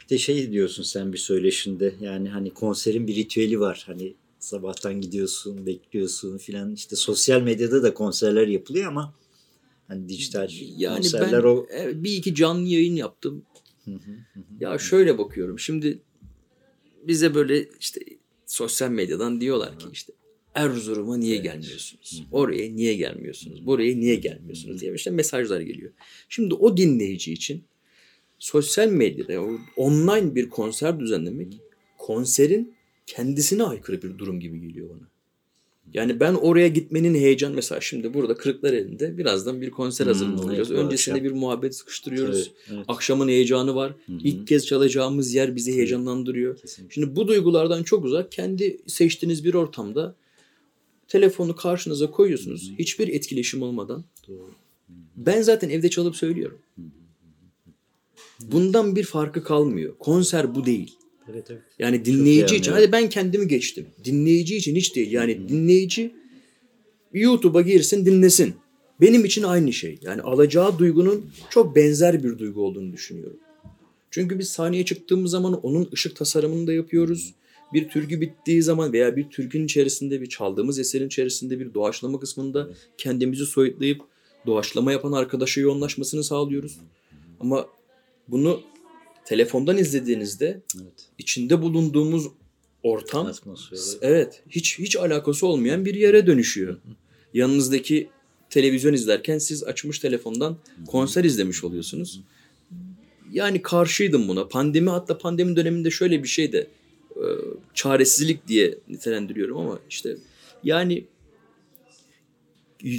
Bir de şey diyorsun sen bir söyleşinde yani hani konserin bir ritüeli var. Hani sabahtan gidiyorsun, bekliyorsun filan. İşte sosyal medyada da konserler yapılıyor ama hani dijital Yani konserler ben o evet, bir iki canlı yayın yaptım. Ya şöyle bakıyorum. Şimdi bize böyle işte sosyal medyadan diyorlar ki işte Erzurum'a niye gelmiyorsunuz? Oraya niye gelmiyorsunuz? Buraya niye gelmiyorsunuz diye işte mesajlar geliyor. Şimdi o dinleyici için sosyal medyada online bir konser düzenlemek konserin kendisine aykırı bir durum gibi geliyor bana. Yani ben oraya gitmenin heyecan mesela şimdi burada Kırklareli'nde birazdan bir konser hazırlığında evet, Öncesinde akşam. bir muhabbet sıkıştırıyoruz. Evet, evet. Akşamın heyecanı var. İlk kez çalacağımız yer bizi heyecanlandırıyor. Kesinlikle. Şimdi bu duygulardan çok uzak kendi seçtiğiniz bir ortamda telefonu karşınıza koyuyorsunuz. Hiçbir etkileşim olmadan. Ben zaten evde çalıp söylüyorum. Bundan bir farkı kalmıyor. Konser bu değil. Evet, evet. Yani dinleyici için, hadi ben kendimi geçtim. Dinleyici için hiç değil. Yani dinleyici YouTube'a girsin dinlesin. Benim için aynı şey. Yani alacağı duygunun çok benzer bir duygu olduğunu düşünüyorum. Çünkü biz sahneye çıktığımız zaman onun ışık tasarımını da yapıyoruz. Bir türkü bittiği zaman veya bir türkünün içerisinde bir çaldığımız eserin içerisinde bir doğaçlama kısmında kendimizi soyutlayıp doğaçlama yapan arkadaşa yoğunlaşmasını sağlıyoruz. Ama bunu telefondan izlediğinizde Evet. içinde bulunduğumuz ortam Atmosferi. evet hiç hiç alakası olmayan bir yere dönüşüyor. Yanınızdaki televizyon izlerken siz açmış telefondan konser izlemiş oluyorsunuz. Yani karşıydım buna. Pandemi hatta pandemi döneminde şöyle bir şey de e, çaresizlik diye nitelendiriyorum ama işte yani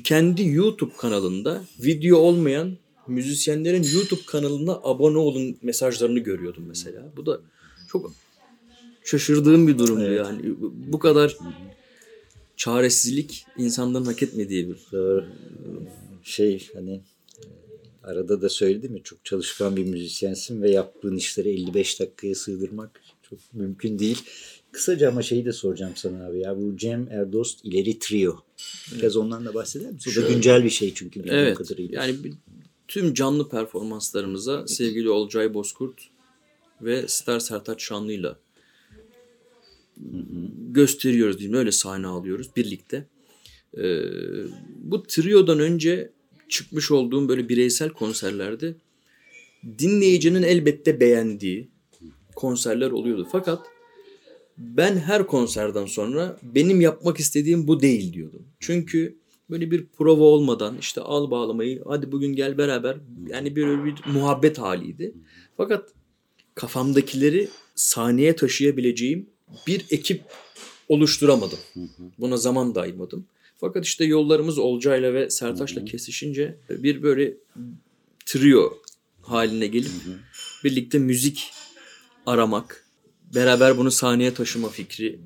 kendi YouTube kanalında video olmayan müzisyenlerin YouTube kanalına abone olun mesajlarını görüyordum mesela. Bu da çok şaşırdığım bir durumdu Evet. yani. Bu kadar çaresizlik insanların hak etmediği bir Doğru. Şey hani arada da söyledim ya çok çalışkan bir müzisyensin ve yaptığın işleri 55 dakikaya sığdırmak çok mümkün değil. Kısaca ama şeyi de soracağım sana abi ya bu Cem Erdost ileri trio. Biraz ondan da bahseder misin? O da Şöyle. güncel bir şey çünkü Evet. kadarıyla. Yani tüm canlı performanslarımıza sevgili Olcay Bozkurt ve Star Sertaç Şanlı'yla gösteriyoruz diyeyim. Öyle sahne alıyoruz birlikte. Ee, bu trio'dan önce çıkmış olduğum böyle bireysel konserlerde dinleyicinin elbette beğendiği konserler oluyordu. Fakat ben her konserden sonra benim yapmak istediğim bu değil diyordum. Çünkü böyle bir prova olmadan işte al bağlamayı hadi bugün gel beraber yani böyle bir muhabbet haliydi. Fakat kafamdakileri sahneye taşıyabileceğim bir ekip oluşturamadım. Buna zaman da ayırmadım. Fakat işte yollarımız Olcay'la ve Sertaç'la kesişince bir böyle trio haline gelip birlikte müzik aramak, beraber bunu sahneye taşıma fikri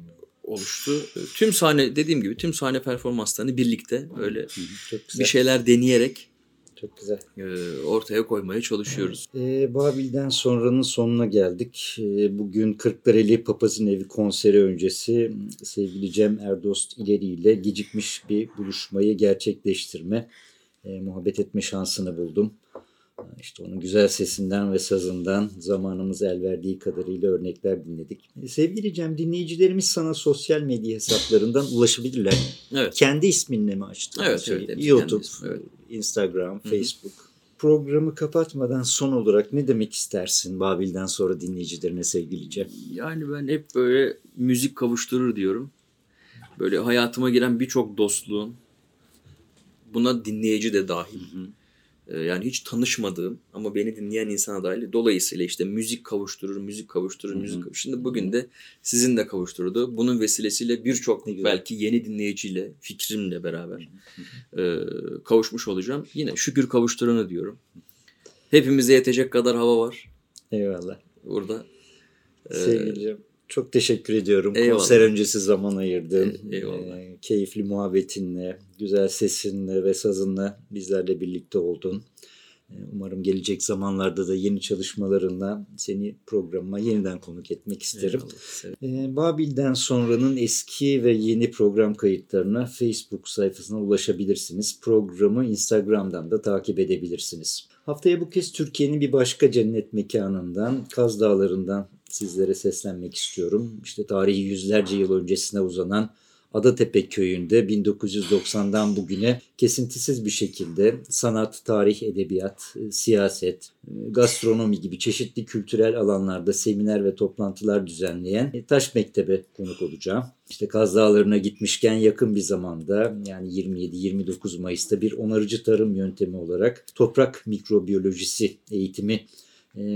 oluştu. Tüm sahne dediğim gibi tüm sahne performanslarını birlikte öyle Çok güzel. bir şeyler deneyerek Çok güzel. e, ortaya koymaya çalışıyoruz. Ee, Babil'den sonranın sonuna geldik. Ee, bugün Kırklareli Papaz'ın Evi konseri öncesi sevgili Cem Erdost ileri ile gecikmiş bir buluşmayı gerçekleştirme, e, muhabbet etme şansını buldum. İşte onun güzel sesinden ve sazından zamanımız el verdiği kadarıyla örnekler dinledik. Sevgili Cem dinleyicilerimiz sana sosyal medya hesaplarından ulaşabilirler. Evet. Kendi isminle mi açtın? Evet, Şey, YouTube, evet. Instagram, Facebook. Programı kapatmadan son olarak ne demek istersin Babil'den sonra dinleyicilerine sevgili Cem? Yani ben hep böyle müzik kavuşturur diyorum. Böyle hayatıma giren birçok dostluğun buna dinleyici de dahil. Ee, Yani hiç tanışmadığım ama beni dinleyen insana dahil. Dolayısıyla işte müzik kavuşturur, müzik kavuşturur, müzik kavuşturur. Şimdi bugün de sizin de kavuşturdu. Bunun vesilesiyle birçok belki yeni dinleyiciyle, fikrimle beraber e, kavuşmuş olacağım. Yine şükür kavuşturana diyorum. Hepimize yetecek kadar hava var Eyvallah. burada. Sevgili Cem çok teşekkür ediyorum. Eyvallah. Konser öncesi zaman ayırdın. E- eyvallah. Ee, keyifli muhabbetinle, güzel sesinle ve sazınla bizlerle birlikte oldun. Umarım gelecek zamanlarda da yeni çalışmalarınla seni programıma yeniden konuk etmek isterim. Eyvallah, Babil'den sonranın eski ve yeni program kayıtlarına Facebook sayfasına ulaşabilirsiniz. Programı Instagram'dan da takip edebilirsiniz. Haftaya bu kez Türkiye'nin bir başka cennet mekanından, Kaz Dağları'ndan sizlere seslenmek istiyorum. İşte tarihi yüzlerce yıl öncesine uzanan Adatepe köyünde 1990'dan bugüne kesintisiz bir şekilde sanat, tarih, edebiyat, e, siyaset, e, gastronomi gibi çeşitli kültürel alanlarda seminer ve toplantılar düzenleyen e, Taş Mektebe konuk olacağım. İşte Kaz Dağları'na gitmişken yakın bir zamanda yani 27-29 Mayıs'ta bir onarıcı tarım yöntemi olarak toprak mikrobiyolojisi eğitimi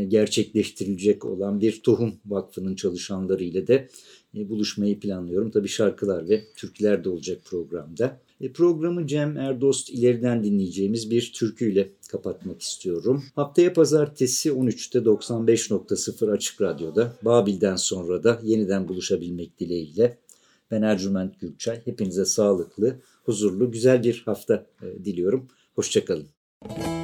gerçekleştirilecek olan bir tohum vakfının çalışanları ile de buluşmayı planlıyorum. Tabi şarkılar ve türküler de olacak programda. E, programı Cem Erdost ileriden dinleyeceğimiz bir türküyle kapatmak istiyorum. Haftaya pazartesi 13'te 95.0 Açık Radyo'da Babil'den sonra da yeniden buluşabilmek dileğiyle ben Ercüment Gürçay. Hepinize sağlıklı, huzurlu, güzel bir hafta e, diliyorum. Hoşçakalın. Müzik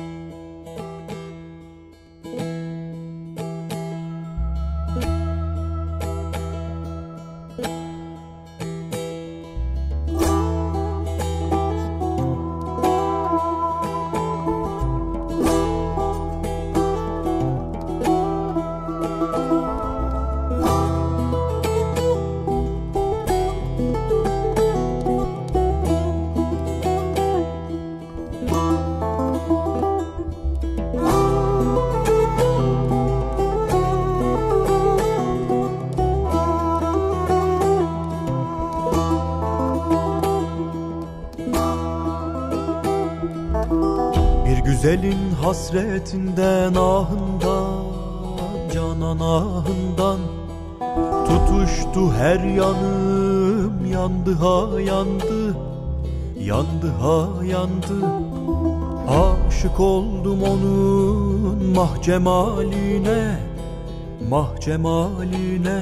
Güzelin hasretinden ahından Canan ahından. Tutuştu her yanım Yandı ha yandı Yandı ha yandı. Aşık oldum onun Mah cemaline Mah cemaline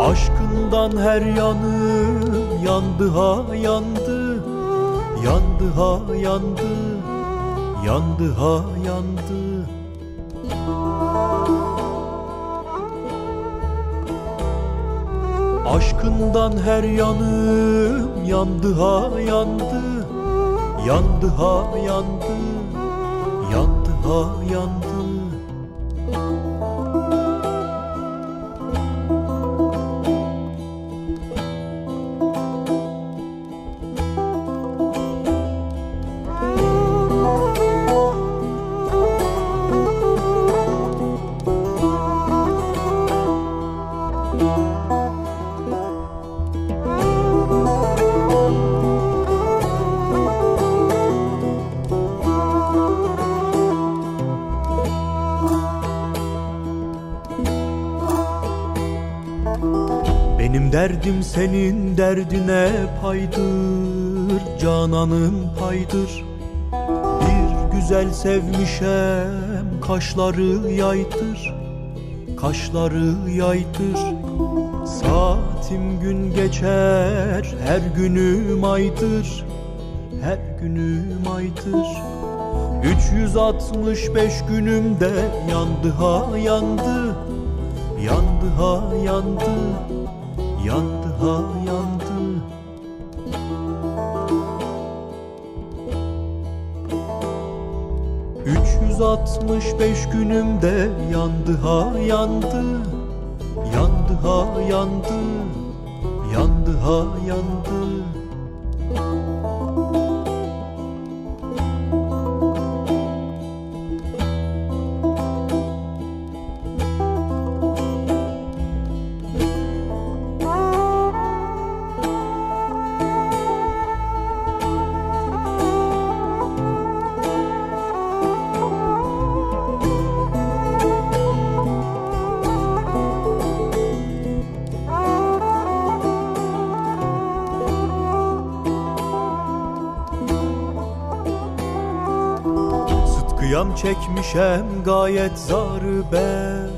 Aşkından her yanım Yandı ha yandı Yandı ha yandı Yandı ha yandı. Aşkından her yanım yandı ha yandı. Yandı ha yandı. Yandı ha yandı Derdim senin derdine paydır Cananım paydır Bir güzel sevmişem Kaşları yaydır Kaşları yaydır Saatim gün geçer Her günüm aydır Her günüm aydır. 365 günümde yandı ha yandı Yandı ha yandı yandı ha yandı Üç yüz altmış beş günümde yandı ha yandı. Yandı ha yandı. Yandı ha yandı çekmişem gayet zarı ben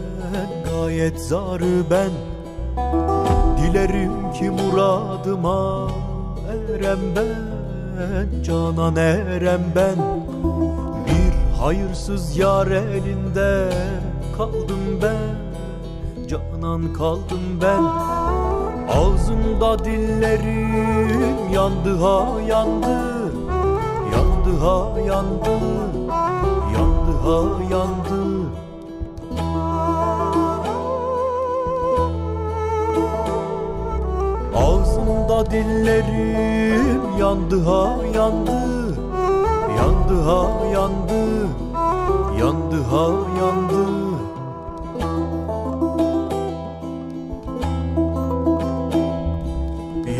Gayet zarı ben. Dilerim ki muradıma erem ben Canan erem ben. Bir Hayırsız yar elinde kaldım ben Canan kaldım ben. Ağzımda dillerim yandı ha yandı Yandı ha yandı Yandı ha yandı. Ağzımda dillerim yandı ha yandı. Yandı ha yandı. Yandı ha yandı.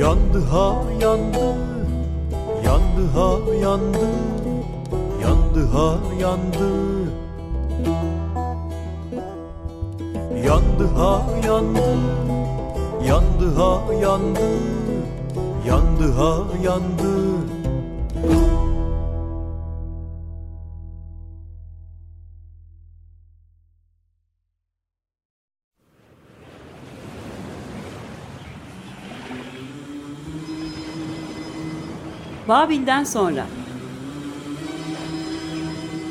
Yandı ha yandı. Yandı ha yandı Yandı ha yandı. Yandı ha yandı. Yandı ha yandı. Yandı ha yandı. Babil'den sonra.